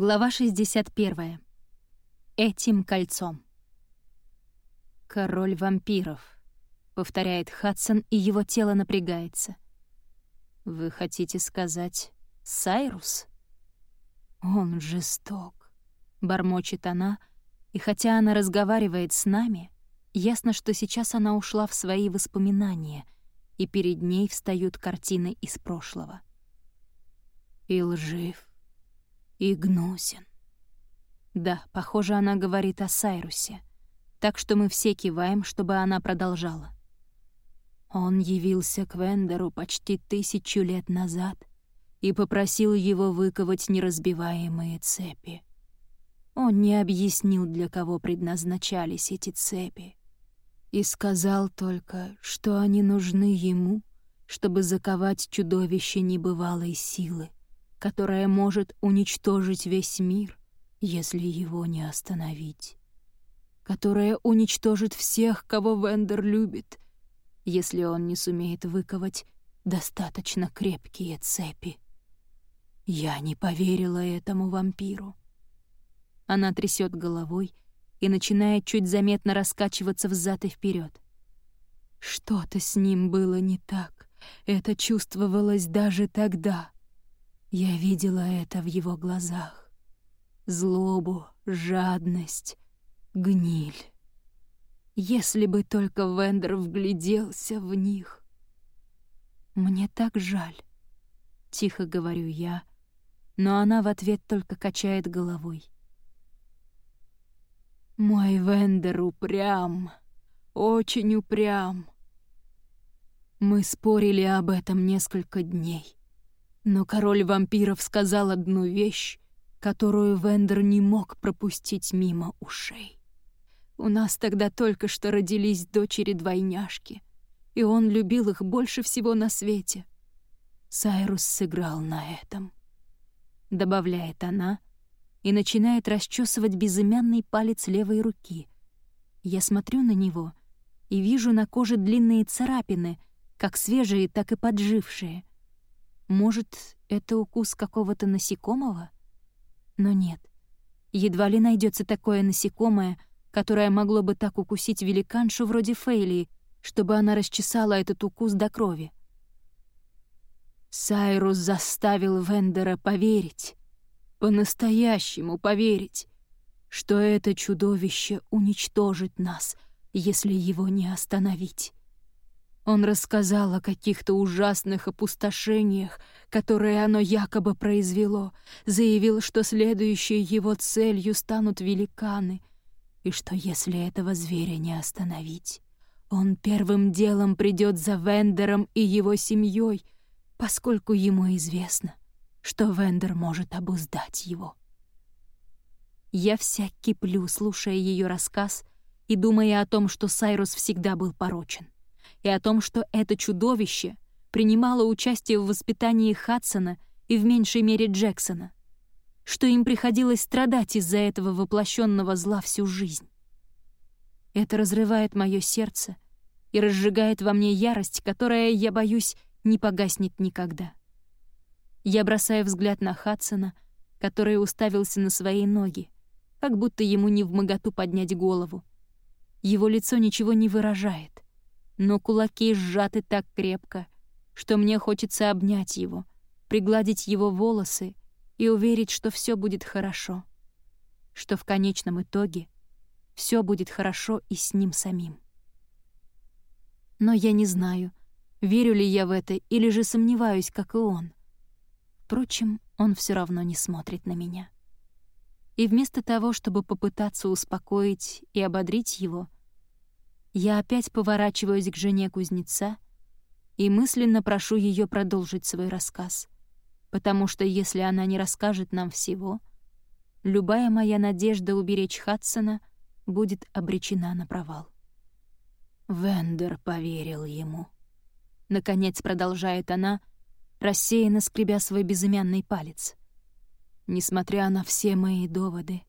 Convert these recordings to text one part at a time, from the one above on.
Глава 61. Этим кольцом. «Король вампиров», — повторяет Хадсон, и его тело напрягается. «Вы хотите сказать Сайрус?» «Он жесток», — бормочет она, и хотя она разговаривает с нами, ясно, что сейчас она ушла в свои воспоминания, и перед ней встают картины из прошлого. «И лжив», и гнусен. Да, похоже, она говорит о Сайрусе, так что мы все киваем, чтобы она продолжала. Он явился к Вендеру почти тысячу лет назад и попросил его выковать неразбиваемые цепи. Он не объяснил, для кого предназначались эти цепи, и сказал только, что они нужны ему, чтобы заковать чудовище небывалой силы, которая может уничтожить весь мир, если его не остановить. Которая уничтожит всех, кого Вендер любит, если он не сумеет выковать достаточно крепкие цепи. Я не поверила этому вампиру. Она трясет головой и начинает чуть заметно раскачиваться взад и вперед. Что-то с ним было не так. Это чувствовалось даже тогда — я видела это в его глазах. Злобу, жадность, гниль. Если бы только Вендер вгляделся в них. «Мне так жаль», — тихо говорю я, но она в ответ только качает головой. «Мой Вендер упрям, очень упрям. Мы спорили об этом несколько дней. Но король вампиров сказал одну вещь, которую Вендер не мог пропустить мимо ушей. У нас тогда только что родились дочери-двойняшки, и он любил их больше всего на свете. Сайрус сыграл на этом. Добавляет она и начинает расчесывать безымянный палец левой руки. Я смотрю на него и вижу на коже длинные царапины, как свежие, так и поджившие. Может, это укус какого-то насекомого? Но нет. Едва ли найдется такое насекомое, которое могло бы так укусить великаншу вроде Фейли, чтобы она расчесала этот укус до крови. Сайрус заставил Вендера поверить, по-настоящему поверить, что это чудовище уничтожит нас, если его не остановить. Он рассказал о каких-то ужасных опустошениях, которые оно якобы произвело, заявил, что следующей его целью станут великаны, и что если этого зверя не остановить, он первым делом придет за Вендером и его семьей, поскольку ему известно, что Вендер может обуздать его. Я вся киплю, слушая ее рассказ и думая о том, что Сайрус всегда был порочен и о том, что это чудовище принимало участие в воспитании Хадсона и в меньшей мере Джексона, что им приходилось страдать из-за этого воплощенного зла всю жизнь. Это разрывает мое сердце и разжигает во мне ярость, которая, я боюсь, не погаснет никогда. Я бросаю взгляд на Хадсона, который уставился на свои ноги, как будто ему не в моготу поднять голову. Его лицо ничего не выражает — но кулаки сжаты так крепко, что мне хочется обнять его, пригладить его волосы и уверить, что все будет хорошо, что в конечном итоге все будет хорошо и с ним самим. Но я не знаю, верю ли я в это или же сомневаюсь, как и он. Впрочем, он все равно не смотрит на меня. И вместо того, чтобы попытаться успокоить и ободрить его, я опять поворачиваюсь к жене кузнеца и мысленно прошу ее продолжить свой рассказ, потому что если она не расскажет нам всего, любая моя надежда уберечь Хадсона будет обречена на провал. Вендер поверил ему. Наконец продолжает она, рассеянно скребя свой безымянный палец. Несмотря на все мои доводы,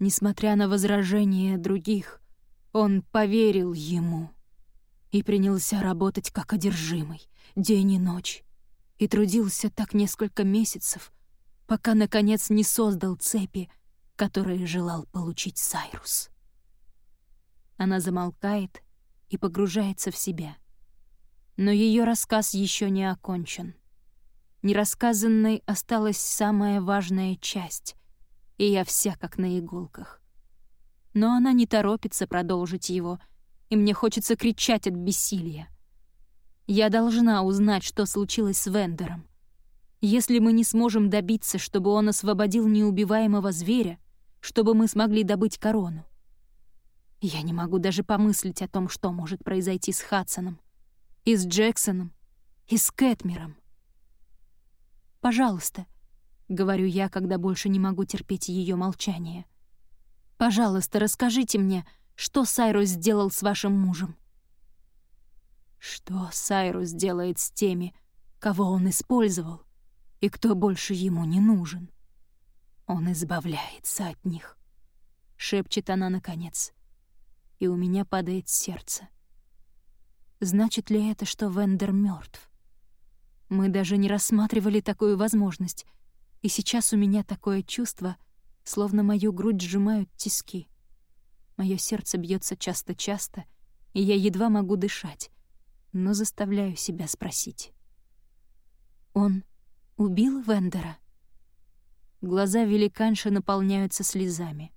несмотря на возражения других, он поверил ему и принялся работать как одержимый, день и ночь, и трудился так несколько месяцев, пока, наконец, не создал цепи, которые желал получить Сайрус. Она замолкает и погружается в себя. Но ее рассказ еще не окончен. Нерассказанной осталась самая важная часть, и я вся как на иголках. Но она не торопится продолжить его, и мне хочется кричать от бессилия. Я должна узнать, что случилось с Вендером. Если мы не сможем добиться, чтобы он освободил неубиваемого зверя, чтобы мы смогли добыть корону. Я не могу даже помыслить о том, что может произойти с Хадсоном, и с Джексоном, и с Кэтмером. «Пожалуйста», — говорю я, когда больше не могу терпеть ее молчание. «Пожалуйста, расскажите мне, что Сайрус сделал с вашим мужем?» Что Сайрус делает с теми, кого он использовал, и кто больше ему не нужен? Он избавляется от них, — шепчет она наконец, и у меня падает сердце. Значит ли это, что Вендер мертв? Мы даже не рассматривали такую возможность, и сейчас у меня такое чувство, словно мою грудь сжимают тиски. Мое сердце бьется часто-часто, и я едва могу дышать, но заставляю себя спросить. Он убил Вендера? Глаза великанши наполняются слезами.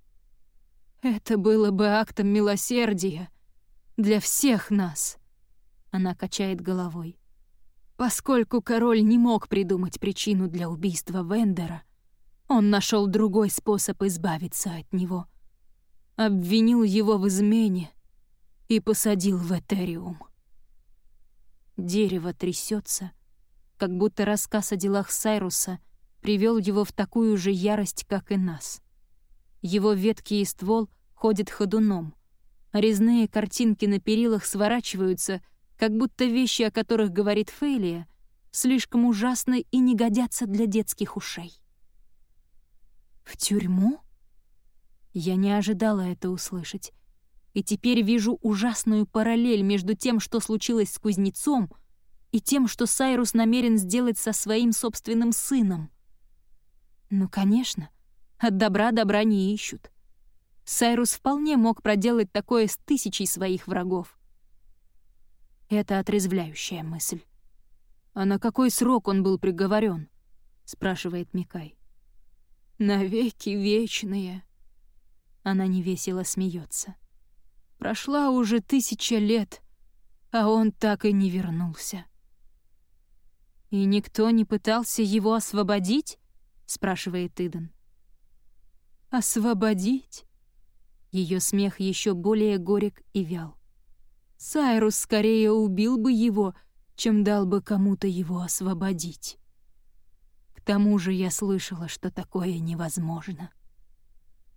«Это было бы актом милосердия для всех нас!» Она качает головой. Поскольку король не мог придумать причину для убийства Вендера, он нашел другой способ избавиться от него. Обвинил его в измене и посадил в Этериум. Дерево трясется, как будто рассказ о делах Сайруса привел его в такую же ярость, как и нас. Его ветки и ствол ходят ходуном, а резные картинки на перилах сворачиваются, как будто вещи, о которых говорит Фейлия, слишком ужасны и не годятся для детских ушей. «В тюрьму?» Я не ожидала это услышать. И теперь вижу ужасную параллель между тем, что случилось с кузнецом, и тем, что Сайрус намерен сделать со своим собственным сыном. Ну, конечно, от добра добра не ищут. Сайрус вполне мог проделать такое с тысячей своих врагов. Это отрезвляющая мысль. «А на какой срок он был приговорен? спрашивает Микай. «Навеки вечные». Она невесело смеется. «Прошла уже тысяча лет, а он так и не вернулся». «И никто не пытался его освободить?» — спрашивает Иден. «Освободить?» Ее смех еще более горек и вял. Сайрус скорее убил бы его, чем дал бы кому-то его освободить. Тому же я слышала, что такое невозможно.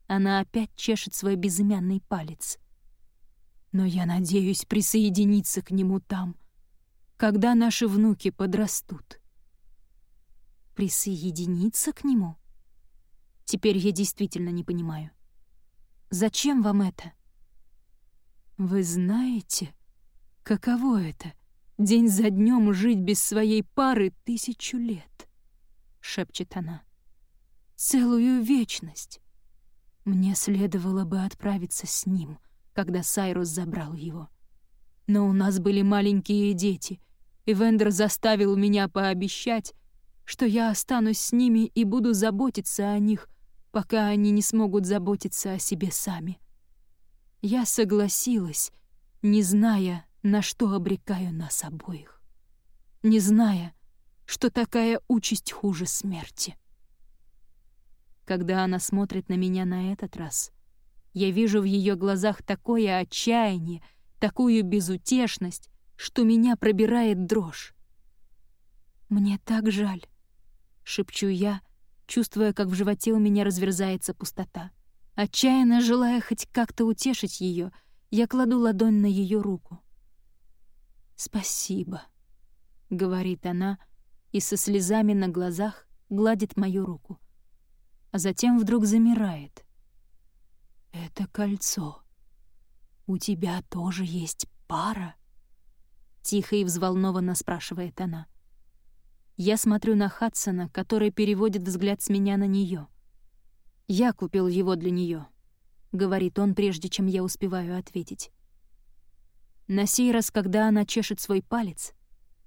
Она опять чешет свой безымянный палец. Но я надеюсь присоединиться к нему там, когда наши внуки подрастут. Присоединиться к нему? Теперь я действительно не понимаю. Зачем вам это? Вы знаете, каково это — день за днем жить без своей пары тысячу лет? Шепчет она. Целую вечность. Мне следовало бы отправиться с ним, когда Сайрус забрал его. Но у нас были маленькие дети — и Вендер заставил меня пообещать, что я останусь с ними и буду заботиться о них, пока они не смогут заботиться о себе сами. Я согласилась, не зная, на что обрекаю нас обоих, не зная, что такая участь хуже смерти. Когда она смотрит на меня на этот раз, я вижу в ее глазах такое отчаяние, такую безутешность, что меня пробирает дрожь. «Мне так жаль», — шепчу я, чувствуя, как в животе у меня разверзается пустота. Отчаянно желая хоть как-то утешить ее, я кладу ладонь на ее руку. «Спасибо», — говорит она, и со слезами на глазах гладит мою руку, а затем вдруг замирает. «Это кольцо. У тебя тоже есть пара?» — тихо и взволнованно спрашивает она. Я смотрю на Хадсона, который переводит взгляд с меня на нее. «Я купил его для нее, говорит он, прежде чем я успеваю ответить. На сей раз, когда она чешет свой палец,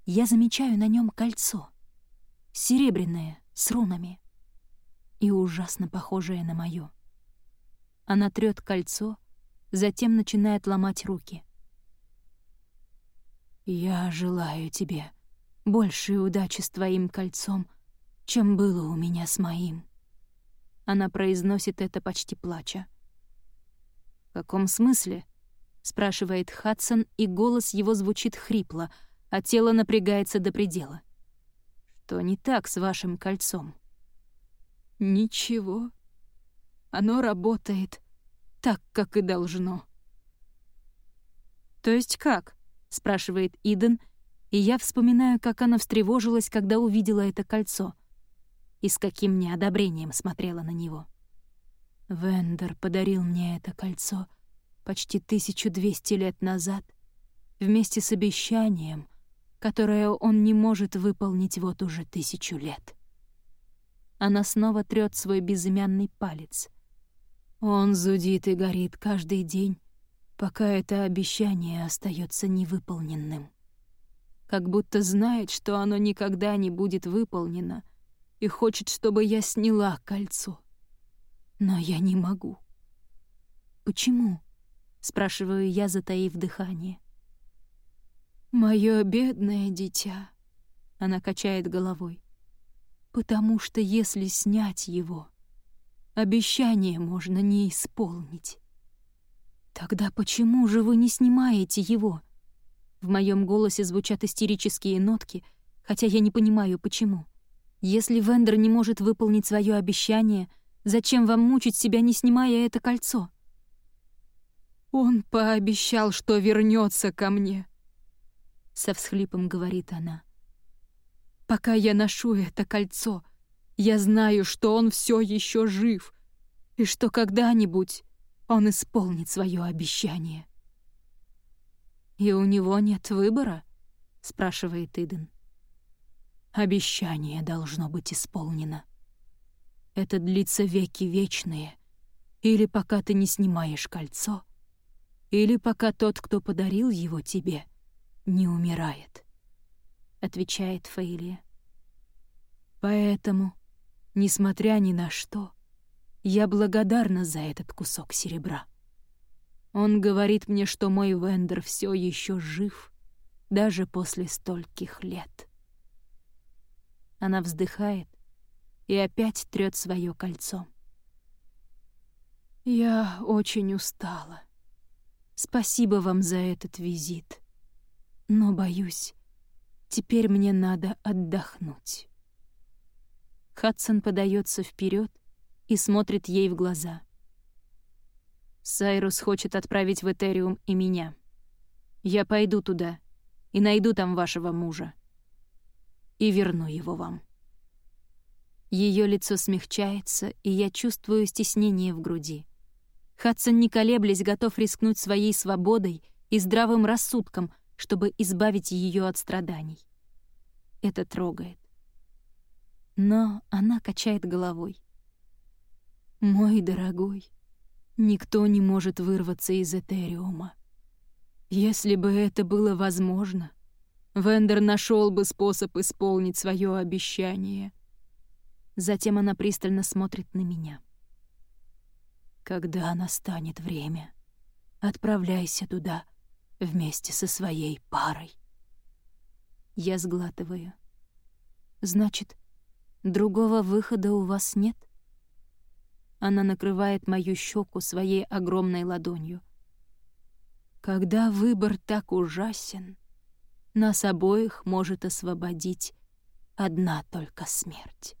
я замечаю на нем кольцо. Серебряное, с рунами. И ужасно похожее на моё. Она трёт кольцо, затем начинает ломать руки. «Я желаю тебе большей удачи с твоим кольцом, чем было у меня с моим». Она произносит это почти плача. «В каком смысле?» — спрашивает Хадсон, и голос его звучит хрипло, а тело напрягается до предела. «Что не так с вашим кольцом?» «Ничего. Оно работает так, как и должно». «То есть как?» — спрашивает Иден, и я вспоминаю, как она встревожилась, когда увидела это кольцо, и с каким неодобрением смотрела на него. Вендер подарил мне это кольцо почти 1200 лет назад вместе с обещанием, которое он не может выполнить вот уже тысячу лет. Она снова трёт свой безымянный палец. Он зудит и горит каждый день, пока это обещание остается невыполненным. Как будто знает, что оно никогда не будет выполнено, и хочет, чтобы я сняла кольцо. Но я не могу. «Почему?» — спрашиваю я, затаив дыхание. «Моё бедное дитя», — она качает головой, «потому что если снять его, обещание можно не исполнить». «Тогда почему же вы не снимаете его?» В моем голосе звучат истерические нотки, хотя я не понимаю, почему. Если Вендер не может выполнить свое обещание, зачем вам мучить себя, не снимая это кольцо? «Он пообещал, что вернется ко мне», — со всхлипом говорит она. «Пока я ношу это кольцо, я знаю, что он все еще жив, и что когда-нибудь он исполнит свое обещание. «И у него нет выбора?» — спрашивает Иден. «Обещание должно быть исполнено. Это длится веки вечные, или пока ты не снимаешь кольцо, или пока тот, кто подарил его тебе, не умирает», — отвечает Фейлия. «Поэтому, несмотря ни на что, я благодарна за этот кусок серебра. Он говорит мне, что мой Вендер все еще жив, даже после стольких лет. Она вздыхает и опять трёт свое кольцо. «Я очень устала. Спасибо вам за этот визит. Но, боюсь, теперь мне надо отдохнуть». Хадсон подается вперед и смотрит ей в глаза. «Сайрус хочет отправить в Этериум и меня. Я пойду туда и найду там вашего мужа. И верну его вам». Ее лицо смягчается, и я чувствую стеснение в груди. Хадсон, не колеблясь, готов рискнуть своей свободой и здравым рассудком, чтобы избавить ее от страданий. Это трогает. Но она качает головой. Мой дорогой, никто не может вырваться из Этериума. Если бы это было возможно, Вендер нашел бы способ исполнить свое обещание. Затем она пристально смотрит на меня. Когда настанет время, отправляйся туда вместе со своей парой. Я сглатываю. Значит, другого выхода у вас нет? Она накрывает мою щеку своей огромной ладонью. Когда выбор так ужасен, нас обоих может освободить одна только смерть.